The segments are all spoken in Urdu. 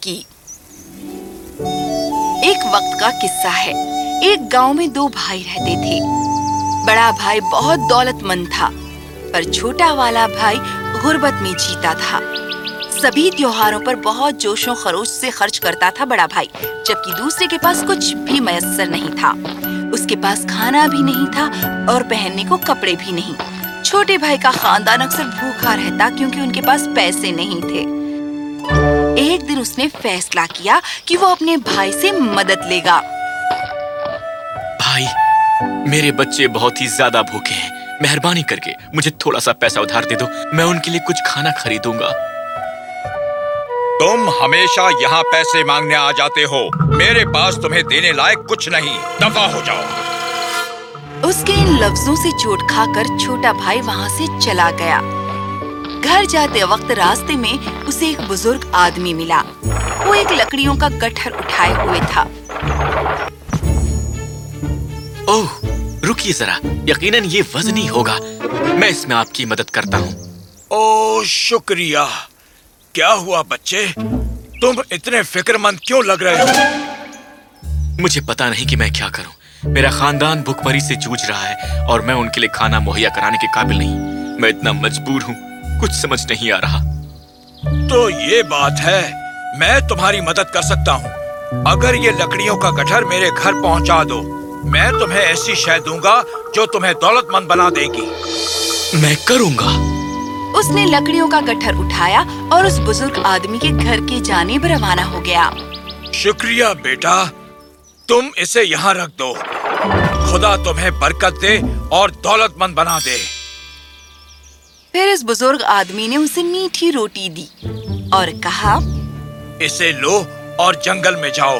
چکی ایک وقت کا قصہ ہے۔ ایک گاؤں میں دو بھائی رہتے تھے۔ بڑا بھائی بہت دولت مند تھا، پر چھوٹا والا بھائی غربت میں جیتا تھا۔ سبھی تیوہاروں پر بہت جوش و خروش سے خرچ کرتا تھا بڑا بھائی، جبکہ دوسرے کے پاس کچھ بھی میسر نہیں تھا۔ اس کے پاس کھانا بھی نہیں تھا اور پہننے کو کپڑے بھی نہیں۔ چھوٹے بھائی کا خاندان اکثر بھوکا رہتا کیونکہ ان کے پاس پیسے نہیں تھے۔ ایک دن اس نے فیصلہ کیا کہ وہ اپنے بھائی سے مدد لے گا۔ بھائی میرے بچے بہت ہی زیادہ بھوکے ہیں۔ مہربانی کر کے مجھے تھوڑا سا پیسہ ادھار دے دو۔ میں ان کے لیے کچھ کھانا خریدوں گا۔ تم ہمیشہ یہاں پیسے مانگنے آ جاتے ہو۔ میرے پاس تمہیں دینے لائق کچھ نہیں۔ دفع ہو جاؤ۔ اس کے ان لفظوں سے چوٹ کھا کر چھوٹا بھائی وہاں سے چلا گیا۔ گھر جاتے وقت راستے میں اسے ایک بزرگ آدمی ملا۔ وہ ایک لکڑیوں کا گٹھر اٹھائے ہوئے تھا۔ اوہ رکیے ذرا۔ یقیناً یہ وزنی ہوگا۔ میں اس میں آپ کی مدد کرتا ہوں۔ او شکریہ۔ کیا ہوا بچے؟ تم اتنے فکر مند کیوں لگ رہے ہو؟ مجھے پتا نہیں کہ میں کیا کروں۔ میرا خاندان بھوک مری سے جوجھ رہا ہے اور میں ان کے لیے کھانا مہیا کرانے کے قابل نہیں۔ میں اتنا مجبور ہوں۔ کچھ سمجھ نہیں آ رہا۔ تو یہ بات ہے میں تمہاری مدد کر سکتا ہوں۔ اگر یہ لکڑیوں کا گٹھر میرے گھر پہنچا دو میں تمہیں ایسی شے دوں گا جو تمہیں دولت مند بنا دے گی۔ میں کروں گا۔ اس نے لکڑیوں کا گٹھر اٹھایا اور اس بزرگ آدمی کے گھر کی جانب روانہ ہو گیا۔ شکریہ بیٹا تم اسے یہاں رکھ دو۔ خدا تمہیں برکت دے اور دولت مند بنا دے۔ پھر اس بزرگ آدمی نے اسے میٹھی روٹی دی اور کہا، اسے لو اور جنگل میں جاؤ۔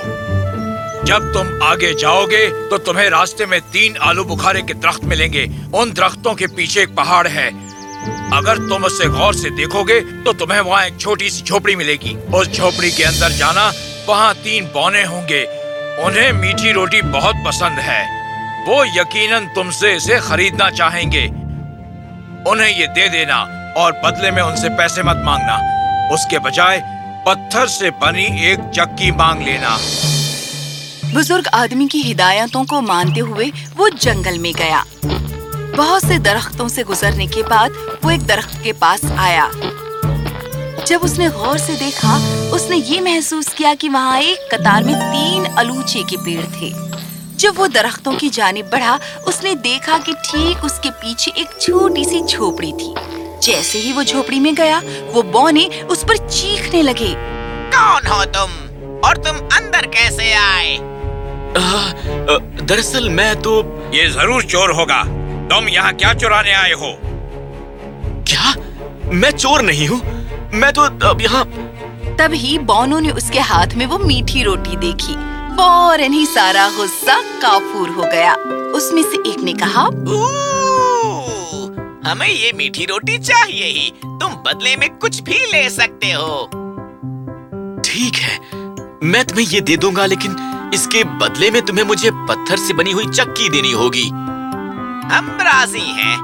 جب تم آگے جاؤ گے تو تمہیں راستے میں تین آلو بخارے کے درخت ملیں گے۔ ان درختوں کے پیچھے ایک پہاڑ ہے۔ اگر تم اسے غور سے دیکھو گے تو تمہیں وہاں ایک چھوٹی سی جھوپڑی ملے گی۔ اس جھوپڑی کے اندر جانا، وہاں تین بونے ہوں گے۔ انہیں میٹھی روٹی بہت پسند ہے۔ وہ یقیناً تم سے اسے خریدنا چاہیں گے۔ انہیں یہ دے دینا اور بدلے میں ان سے پیسے مت مانگنا۔ اس کے بجائے پتھر سے بنی ایک چکی مانگ لینا۔ بزرگ آدمی کی ہدایتوں کو مانتے ہوئے وہ جنگل میں گیا۔ بہت سے درختوں سے گزرنے کے بعد وہ ایک درخت کے پاس آیا۔ جب اس نے غور سے دیکھا، اس نے یہ محسوس کیا کہ وہاں ایک قطار میں تین الوچے کے پیڑ تھے۔ جب وہ درختوں کی جانب بڑھا اس نے دیکھا کہ ٹھیک اس کے پیچھے ایک چھوٹی سی جھوپڑی تھی۔ جیسے ہی وہ جھوپڑی میں گیا وہ بونے اس پر چیخنے لگے۔ کون ہو تم؟ اور تم اندر کیسے آئے؟ دراصل میں تو یہ ضرور چور ہوگا۔ تم یہاں کیا چورانے آئے ہو؟ کیا؟ میں چور نہیں ہوں۔ میں تو اب یہاں تب ہی بونو نے اس کے ہاتھ میں وہ میٹھی روٹی دیکھی۔ فوراً ہی سارا غصہ کافور ہو گیا۔ اس میں سے ایک نے کہا ہمیں یہ میٹھی روٹی چاہیے ہی۔ تم بدلے میں کچھ بھی لے سکتے ہو۔ ٹھیک ہے میں تمہیں یہ دے دوں گا لیکن اس کے بدلے میں تمہیں مجھے پتھر سے بنی ہوئی چکی دینی ہوگی۔ ہم راضی ہیں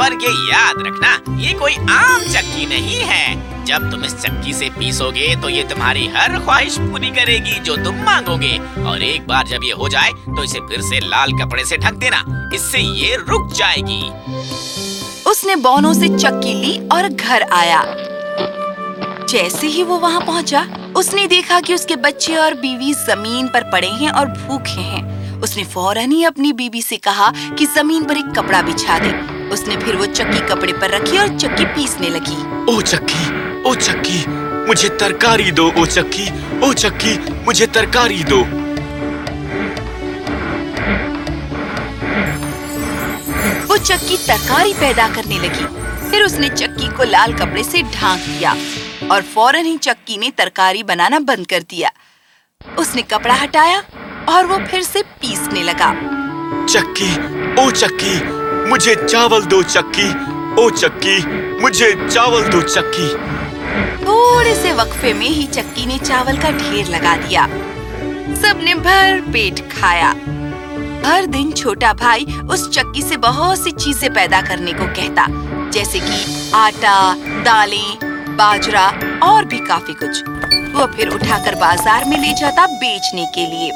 پر یہ یاد رکھنا یہ کوئی عام چکی نہیں ہے۔ جب تم اس چکی سے پیسو گے تو یہ تمہاری ہر خواہش پوری کرے گی جو تم مانگو گے۔ اور ایک بار جب یہ ہو جائے تو اسے پھر سے لال کپڑے سے ڈھک دینا۔ اس سے یہ رک جائے گی۔ اس نے بونوں سے چکی لی اور گھر آیا۔ جیسے ہی وہ وہاں پہنچا، اس نے دیکھا کہ اس کے بچے اور بیوی زمین پر پڑے ہیں اور بھوکے ہیں۔ اس نے فوراً ہی اپنی بیوی سے کہا کہ زمین پر ایک کپڑا بچھا دے۔ اس نے پھر وہ چکی کپڑے پر رکھی اور چکی پیسنے لگی او چکی او چکی مجھے ترکاری دو او چکی او چکی مجھے ترکاری دو وہ چکی ترکاری پیدا کرنے لگی پھر اس نے چکی کو لال کپڑے سے ڈھانک دیا اور فوراً ہی چکی نے ترکاری بنانا بند کر دیا اس نے کپڑا ہٹایا اور وہ پھر سے پیسنے لگا چکی او چکی مجھے چاول دو چکی، او چکی، مجھے چاول دو چکی۔ تھوڑے سے وقفے میں ہی چکی نے چاول کا ڈھیر لگا دیا۔ سب نے بھر پیٹ کھایا۔ ہر دن چھوٹا بھائی اس چکی سے بہت سی چیزیں پیدا کرنے کو کہتا، جیسے کہ آٹا، دالیں باجرا اور بھی کافی کچھ۔ وہ پھر اٹھا کر بازار میں لے جاتا بیچنے کے لیے۔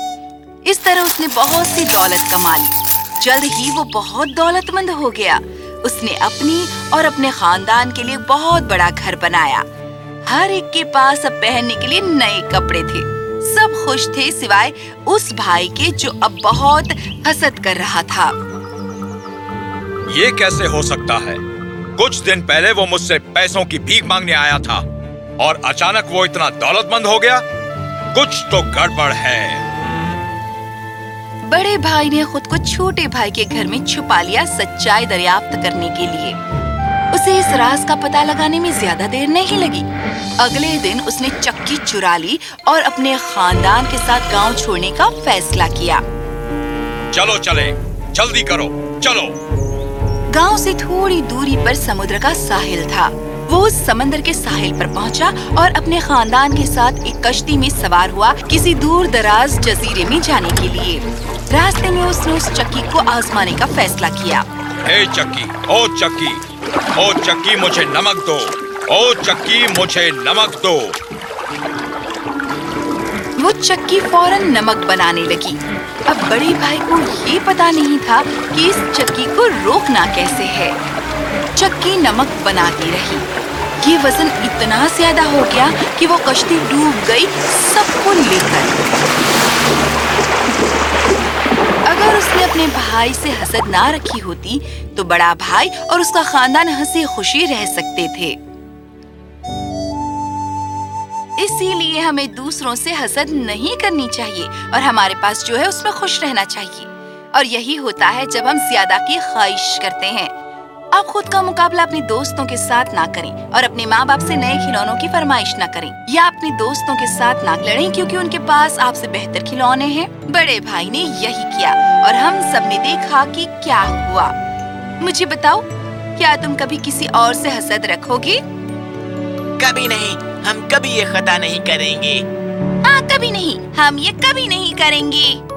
اس طرح اس نے بہت سی دولت کما لی۔ جلد ہی وہ بہت دولت مند ہو گیا۔ اس نے اپنی اور اپنے خاندان کے لیے بہت بڑا گھر بنایا۔ ہر ایک کے پاس اب پہننے کے لیے نئے کپڑے تھے۔ سب خوش تھے سوائے اس بھائی کے جو اب بہت حسد کر رہا تھا۔ یہ کیسے ہو سکتا ہے؟ کچھ دن پہلے وہ مجھ سے پیسوں کی بھیک مانگنے آیا تھا اور اچانک وہ اتنا دولت مند ہو گیا۔ کچھ تو گڑبڑ ہے۔ بڑے بھائی نے خود کو چھوٹے بھائی کے گھر میں چھپا لیا سچائی دریافت کرنے کے لیے۔ اسے اس راز کا پتہ لگانے میں زیادہ دیر نہیں لگی۔ اگلے دن اس نے چکی چرا لی اور اپنے خاندان کے ساتھ گاؤں چھوڑنے کا فیصلہ کیا۔ چلو چلے جلدی کرو چلو۔ گاؤں سے تھوڑی دوری پر سمندر کا ساحل تھا۔ وہ سمندر کے ساحل پر پہنچا اور اپنے خاندان کے ساتھ ایک کشتی میں سوار ہوا کسی دور دراز جزیرے میں جانے کے لیے۔ راستے میں اس نے اس چکی کو آزمانے کا فیصلہ کیا۔ اے چکی او چکی او چکی مجھے نمک دو۔ او چکی مجھے نمک دو۔ وہ چکی فوراً نمک بنانے لگی۔ اب بڑے بھائی کو یہ پتا نہیں تھا کہ اس چکی کو روکنا کیسے ہے۔ چکی نمک بناتی رہی۔ یہ وزن اتنا زیادہ ہو گیا کہ وہ کشتی ڈوب گئی سب کو لے کر۔ اگر اس نے اپنے بھائی سے حسد نہ رکھی ہوتی تو بڑا بھائی اور اس کا خاندان ہنسی خوشی رہ سکتے تھے۔ اسی لیے ہمیں دوسروں سے حسد نہیں کرنی چاہیے اور ہمارے پاس جو ہے اس میں خوش رہنا چاہیے۔ اور یہی ہوتا ہے جب ہم زیادہ کی خواہش کرتے ہیں۔ آپ خود کا مقابلہ اپنے دوستوں کے ساتھ نہ کریں اور اپنے ماں باپ سے نئے کھلونوں کی فرمائش نہ کریں یا اپنے دوستوں کے ساتھ نہ لڑیں کیونکہ ان کے پاس آپ سے بہتر کھلونے ہیں۔ بڑے بھائی نے یہی کیا اور ہم سب نے دیکھا کہ کیا ہوا۔ مجھے بتاؤ کیا تم کبھی کسی اور سے حسد رکھو گے؟ کبھی نہیں ہم کبھی یہ خطا نہیں کریں گے۔ ہاں کبھی نہیں ہم یہ کبھی نہیں کریں گے۔